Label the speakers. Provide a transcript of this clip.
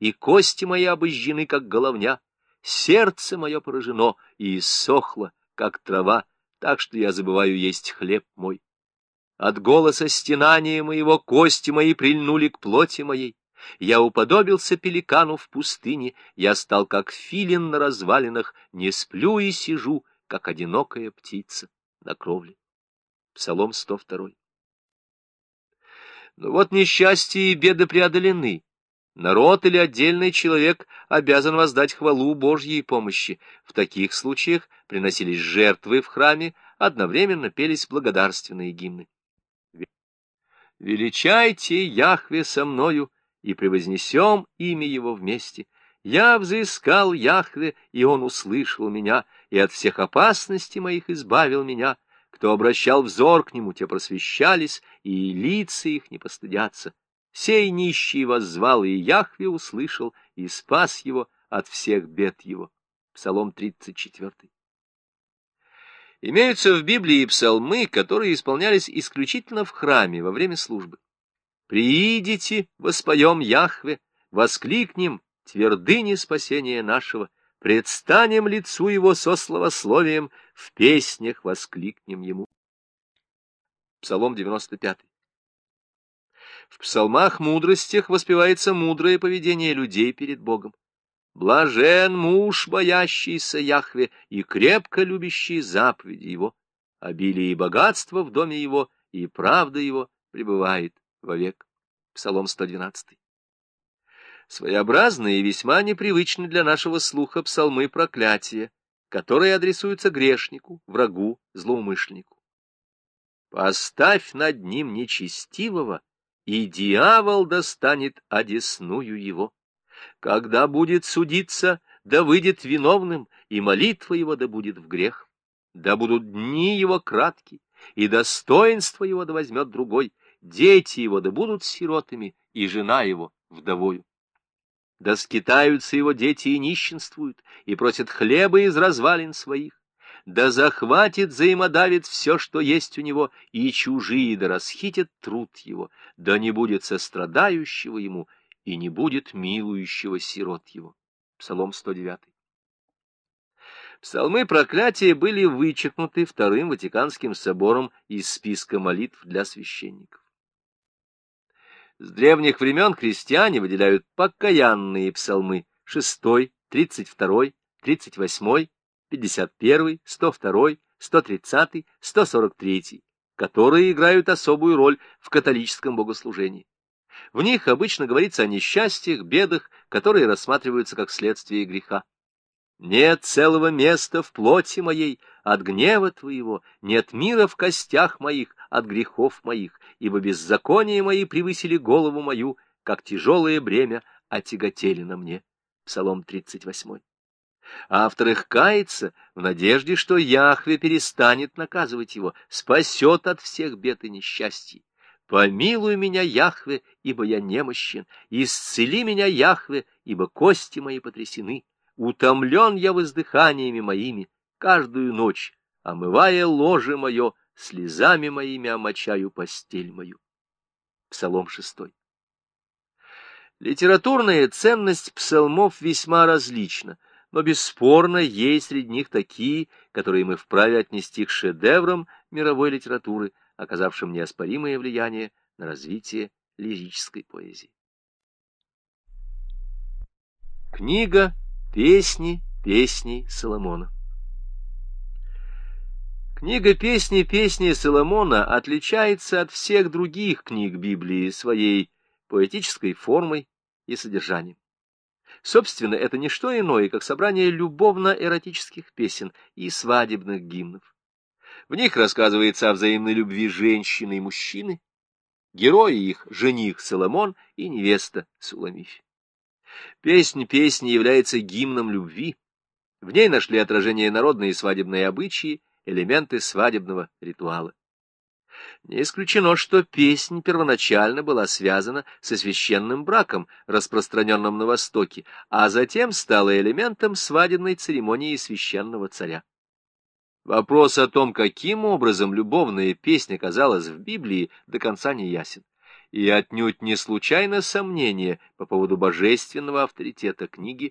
Speaker 1: и кости мои обожжены, как головня. Сердце мое поражено и иссохло, как трава, так что я забываю есть хлеб мой. От голоса стенания моего кости мои прильнули к плоти моей. Я уподобился пеликану в пустыне, я стал как филин на развалинах, не сплю и сижу, как одинокая птица на кровле. Псалом 102. Но вот несчастья и беды преодолены. Народ или отдельный человек обязан воздать хвалу Божьей помощи. В таких случаях приносились жертвы в храме, одновременно пелись благодарственные гимны. «Величайте Яхве со мною, и превознесем имя Его вместе. Я взыскал Яхве, и Он услышал меня, и от всех опасностей моих избавил меня. Кто обращал взор к Нему, те просвещались, и лица их не постыдятся. Сей нищий воззвал, и Яхве услышал, и спас его от всех бед его. Псалом 34. Имеются в Библии псалмы, которые исполнялись исключительно в храме во время службы. «Приидите, воспоем Яхве, воскликнем твердыни спасения нашего, предстанем лицу его со словословием, в песнях воскликнем ему». Псалом 95. В псалмах-мудростях воспевается мудрое поведение людей перед Богом. Блажен муж, боящийся Яхве и крепко любящий заповеди его. Обилие и богатство в доме его, и правда его пребывает вовек. Псалом 112. Своеобразные и весьма непривычны для нашего слуха псалмы проклятия, которые адресуются грешнику, врагу, злоумышленнику. Поставь над ним нечестивого, и дьявол достанет одесную его. Когда будет судиться, да выйдет виновным, и молитва его да будет в грех. Да будут дни его кратки, и достоинство его да возьмет другой, дети его да будут сиротами, и жена его вдовою. Да скитаются его дети и нищенствуют, и просят хлеба из развалин своих да захватит, взаимодавит все, что есть у него, и чужие да расхитят труд его, да не будет сострадающего ему, и не будет милующего сирот его. Псалом 109. Псалмы проклятия были вычеркнуты Вторым Ватиканским собором из списка молитв для священников. С древних времен крестьяне выделяют покаянные псалмы 6, 32, 38, 51, 102, 130, 143, которые играют особую роль в католическом богослужении. В них обычно говорится о несчастьях, бедах, которые рассматриваются как следствие греха. Нет целого места в плоти моей от гнева твоего, нет мира в костях моих от грехов моих, ибо беззакония мои превысили голову мою, как тяжелое бремя отяготели на мне. Псалом 38 а вторых кается в надежде, что Яхве перестанет наказывать его, спасет от всех бед и несчастий. Помилуй меня, Яхве, ибо я немощен, исцели меня, Яхве, ибо кости мои потрясены. Утомлен я воздыханиями моими каждую ночь, омывая ложе мое, слезами моими омочаю постель мою. Псалом шестой. Литературная ценность псалмов весьма различна — но бесспорно есть среди них такие, которые мы вправе отнести к шедеврам мировой литературы, оказавшим неоспоримое влияние на развитие лирической поэзии. Книга «Песни песней Соломона» Книга «Песни песни Соломона» отличается от всех других книг Библии своей поэтической формой и содержанием. Собственно, это не что иное, как собрание любовно-эротических песен и свадебных гимнов. В них рассказывается о взаимной любви женщины и мужчины, герои их — жених Соломон и невеста Суламифь. Песнь песни является гимном любви. В ней нашли отражение народные свадебные обычаи, элементы свадебного ритуала. Не исключено, что песнь первоначально была связана со священным браком, распространенным на Востоке, а затем стала элементом свадебной церемонии священного царя. Вопрос о том, каким образом любовная песня оказалась в Библии, до конца не ясен. и отнюдь не случайно сомнение по поводу божественного авторитета книги